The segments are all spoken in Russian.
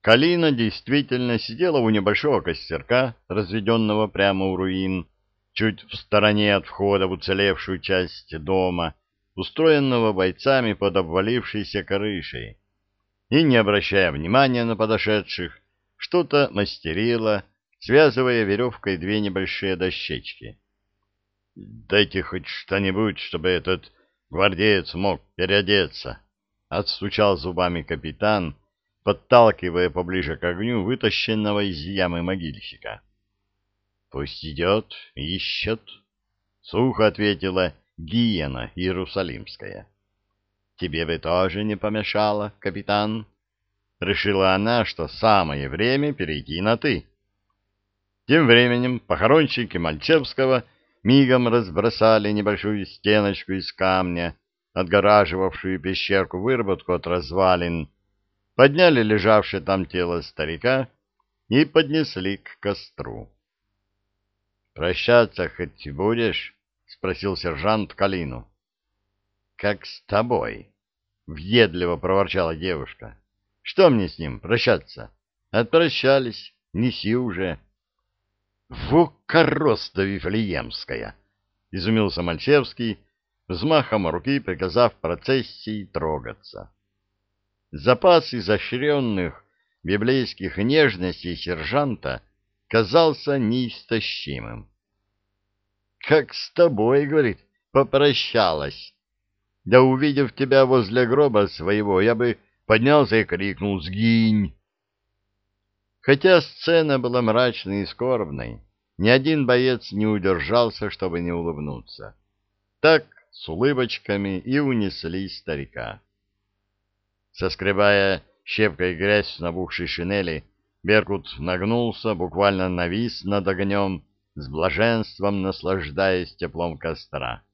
Калина действительно сидела у небольшого костерка, разведенного прямо у руин, чуть в стороне от входа в уцелевшую часть дома, устроенного бойцами под обвалившейся крышей, и, не обращая внимания на подошедших, что-то мастерила, связывая веревкой две небольшие дощечки. — Дайте хоть что-нибудь, чтобы этот гвардеец мог переодеться, — отстучал зубами капитан, подталкивая поближе к огню вытащенного из ямы могильщика. — Пусть идет, ищет, — сухо ответила Гиена Иерусалимская. — Тебе бы тоже не помешало, капитан. Решила она, что самое время перейти на «ты». Тем временем похоронщики Мальчевского мигом разбросали небольшую стеночку из камня, отгораживавшую пещерку-выработку от развалин, подняли лежавшее там тело старика и поднесли к костру. — Прощаться хоть будешь? — спросил сержант Калину. — Как с тобой? — въедливо проворчала девушка. — Что мне с ним прощаться? Отпрощались, неси уже. — Во короста Вифлеемская! — изумился Мальчевский, взмахом руки приказав процессии трогаться. Запас изощренных библейских нежностей сержанта казался неистощимым. «Как с тобой, — говорит, — попрощалась. Да увидев тебя возле гроба своего, я бы поднялся и крикнул «Сгинь!» Хотя сцена была мрачной и скорбной, ни один боец не удержался, чтобы не улыбнуться. Так с улыбочками и унесли старика. Соскребая щепкой грязь с набухшей шинели, Беркут нагнулся, буквально навис над огнем, с блаженством наслаждаясь теплом костра.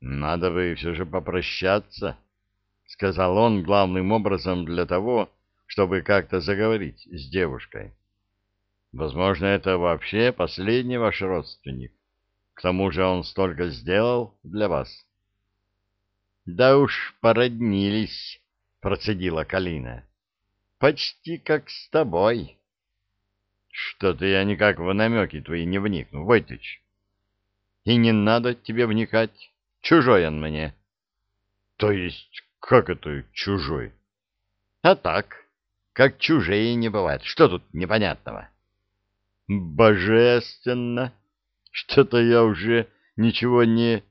«Надо бы все же попрощаться», — сказал он главным образом для того, чтобы как-то заговорить с девушкой. «Возможно, это вообще последний ваш родственник. К тому же он столько сделал для вас». «Да уж породнились», — процедила Калина. «Почти как с тобой». Что-то я никак в намеки твои не вникну, Войтыч. И не надо тебе вникать. Чужой он мне. То есть, как это чужой? А так, как чужие не бывает. Что тут непонятного? Божественно. Что-то я уже ничего не...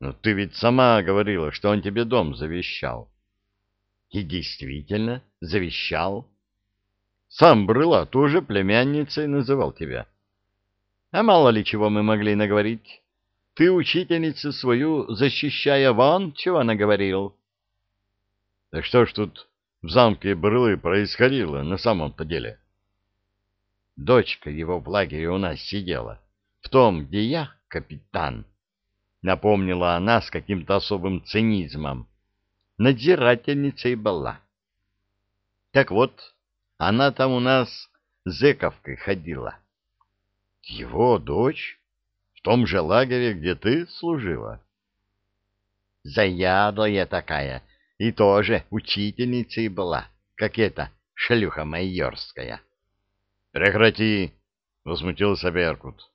Но ты ведь сама говорила, что он тебе дом завещал. И действительно завещал. Сам Брыла тоже племянницей называл тебя. А мало ли чего мы могли наговорить. Ты учительницу свою, защищая вон, чего наговорил. Так что ж тут в замке Брылы происходило на самом-то деле? Дочка его в лагере у нас сидела, в том, где я капитан. Напомнила она с каким-то особым цинизмом. Надзирательницей была. Так вот, она там у нас зэковкой ходила. Его дочь? В том же лагере, где ты служила? Заядлая такая, и тоже учительницей была, как эта шлюха майорская. Прекрати, возмутился Беркут.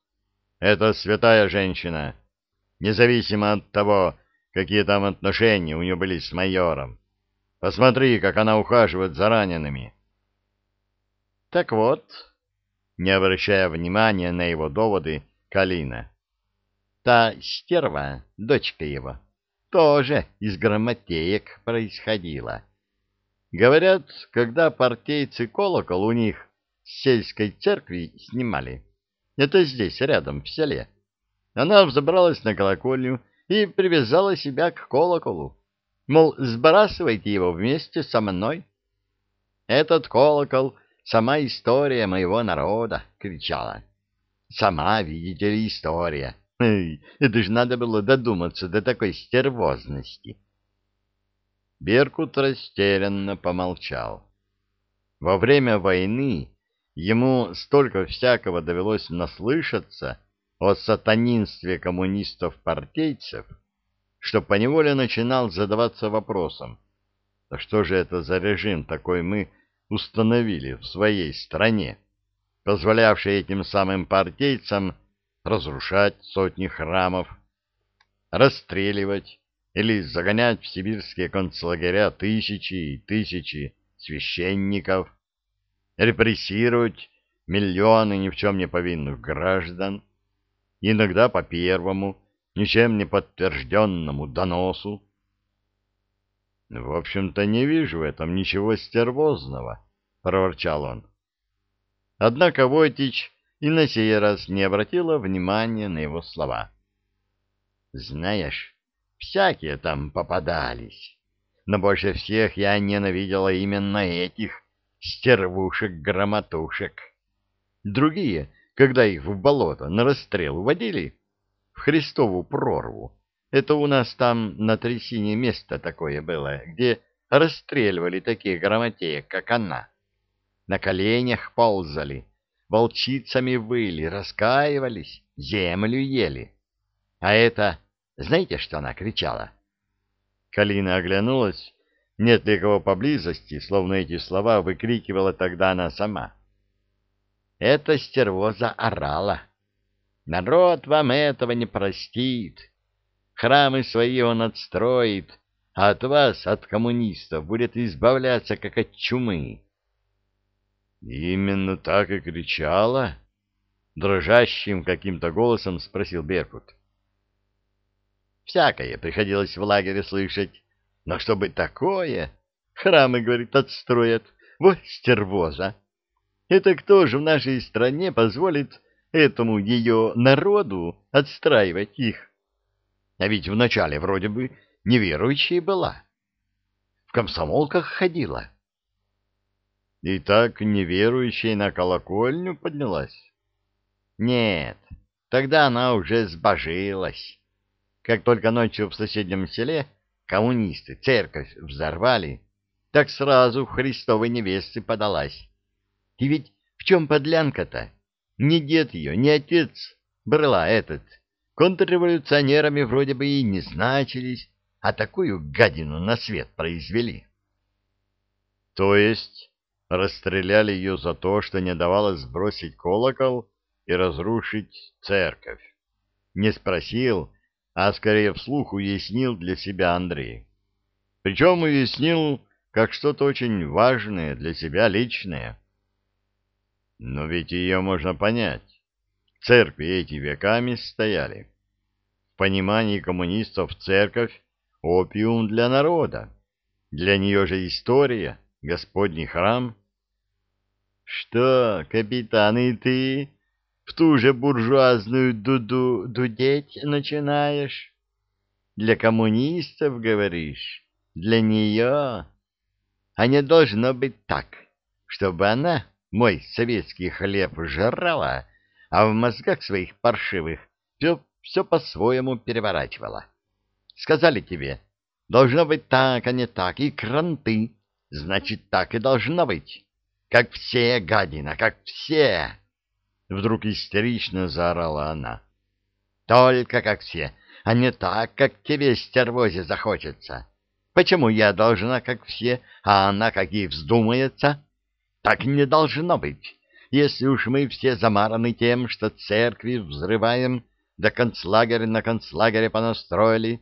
Это святая женщина, независимо от того, какие там отношения у нее были с майором. Посмотри, как она ухаживает за ранеными. Так вот, не обращая внимания на его доводы, Калина. Та стерва, дочка его, тоже из грамотеек происходила. Говорят, когда партейцы колокол у них с сельской церкви снимали, это здесь, рядом, в селе, она взобралась на колокольню и привязала себя к колоколу. Мол, сбрасывайте его вместе со мной. Этот колокол Сама история моего народа, — кричала. Сама, видите ли, история. Эй, это же надо было додуматься до такой стервозности. Беркут растерянно помолчал. Во время войны ему столько всякого довелось наслышаться о сатанинстве коммунистов-партейцев, что поневоле начинал задаваться вопросом, а что же это за режим такой мы установили в своей стране, позволявшие этим самым партийцам разрушать сотни храмов, расстреливать или загонять в сибирские концлагеря тысячи и тысячи священников, репрессировать миллионы ни в чем не повинных граждан, иногда по первому, ничем не подтвержденному доносу. В общем-то, не вижу в этом ничего стервозного, — проворчал он. Однако Войтич и на сей раз не обратила внимания на его слова. — Знаешь, всякие там попадались, но больше всех я ненавидела именно этих стервушек-громотушек. Другие, когда их в болото на расстрел уводили, в Христову прорву, это у нас там на трясине место такое было, где расстреливали таких грамотеек, как она. На коленях ползали, волчицами выли, раскаивались, землю ели. А это, знаете, что она кричала? Калина оглянулась, нет ли кого поблизости, словно эти слова выкрикивала тогда она сама. Это стервоза орала. Народ вам этого не простит. Храмы свои он отстроит, а от вас, от коммунистов, будет избавляться, как от чумы. Именно так и кричала? Дрожащим каким-то голосом спросил Беркут. Всякое приходилось в лагере слышать. Но чтобы такое... Храмы, говорит, отстроят. Вот стервоза. Это кто же в нашей стране позволит этому ее народу отстраивать их? А ведь вначале вроде бы неверующей была. В комсомолках ходила. И так неверующей на колокольню поднялась? Нет, тогда она уже сбожилась. Как только ночью в соседнем селе коммунисты церковь взорвали, так сразу в Христовой невесты подалась. И ведь в чем подлянка-то? Ни дед ее, ни отец брала этот контрреволюционерами вроде бы и не значились, а такую гадину на свет произвели. То есть расстреляли ее за то, что не давала сбросить колокол и разрушить церковь. Не спросил, а скорее вслух уяснил для себя Андрей. Причем уяснил как что-то очень важное для себя личное. Но ведь ее можно понять. Церкви эти веками стояли. В понимании коммунистов церковь — опиум для народа. Для нее же история, Господний храм. Что, капитан, и ты в ту же буржуазную дуду дудеть начинаешь? Для коммунистов, говоришь? Для нее? А не должно быть так, чтобы она, мой советский хлеб, жрала, а в мозгах своих паршивых все, все по-своему переворачивала. Сказали тебе, должно быть так, а не так, и кранты, значит, так и должно быть. Как все, гадина, как все! Вдруг истерично заорала она. Только как все, а не так, как тебе, стервозе, захочется. Почему я должна, как все, а она, как ей вздумается? Так не должно быть если уж мы все замараны тем, что церкви взрываем, да концлагерь на концлагере понастроили,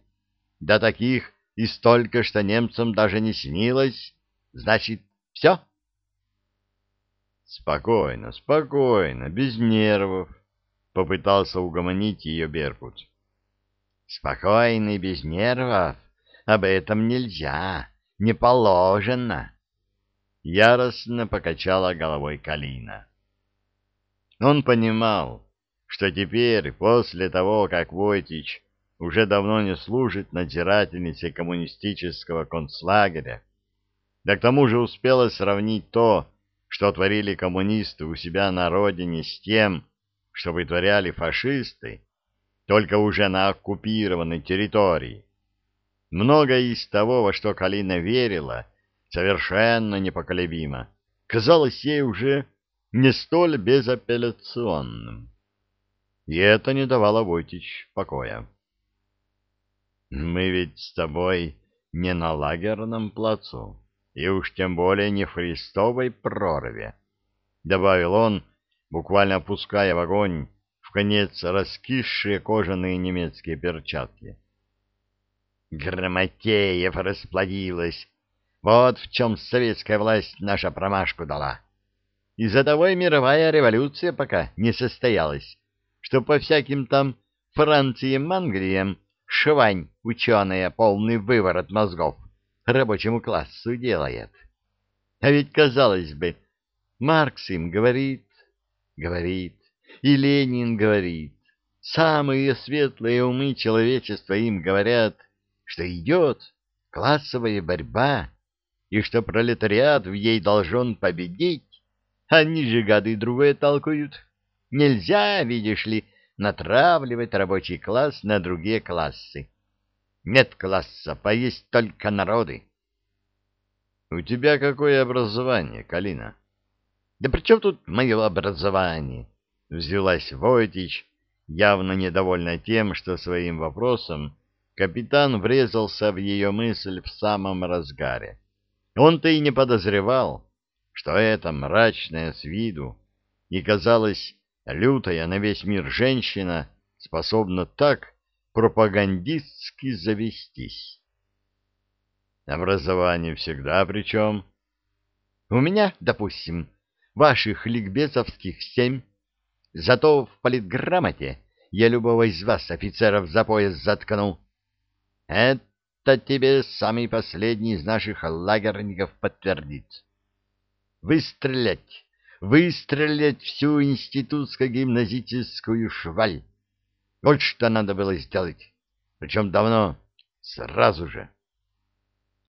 да таких и столько, что немцам даже не снилось, значит, все? Спокойно, спокойно, без нервов, — попытался угомонить ее Беркут. Спокойно и без нервов, об этом нельзя, не положено. Яростно покачала головой Калина. Он понимал, что теперь, после того, как Войтич уже давно не служит надзирательницей коммунистического концлагеря, да к тому же успела сравнить то, что творили коммунисты у себя на родине с тем, что вытворяли фашисты, только уже на оккупированной территории. Многое из того, во что Калина верила, совершенно непоколебимо, казалось ей уже не столь безапелляционным. И это не давало Войтич покоя. «Мы ведь с тобой не на лагерном плацу, и уж тем более не в христовой прорве, — добавил он, буквально опуская в огонь в конец раскисшие кожаные немецкие перчатки. Грамотеев расплодилась. Вот в чем советская власть наша промашку дала. Из-за того и мировая революция пока не состоялась, что по всяким там Франциям, Англиям швань ученая полный выворот мозгов рабочему классу делает. А ведь, казалось бы, Маркс им говорит, говорит, и Ленин говорит, самые светлые умы человечества им говорят, что идет классовая борьба, и что пролетариат в ей должен победить, они же, гады, другое толкуют. Нельзя, видишь ли, натравливать рабочий класс на другие классы. Нет класса, поесть только народы. — У тебя какое образование, Калина? — Да при чем тут мое образование? — взялась Войтич, явно недовольна тем, что своим вопросом капитан врезался в ее мысль в самом разгаре. Он-то и не подозревал, что эта мрачная с виду и, казалось, лютая на весь мир женщина способна так пропагандистски завестись. Образование всегда причем. У меня, допустим, ваших ликбезовских семь, зато в политграмоте я любого из вас, офицеров, за пояс заткну. Это тебе самый последний из наших лагерников подтвердит. Выстрелять, выстрелять всю институтско-гимназическую шваль. Вот что надо было сделать. Причем давно, сразу же.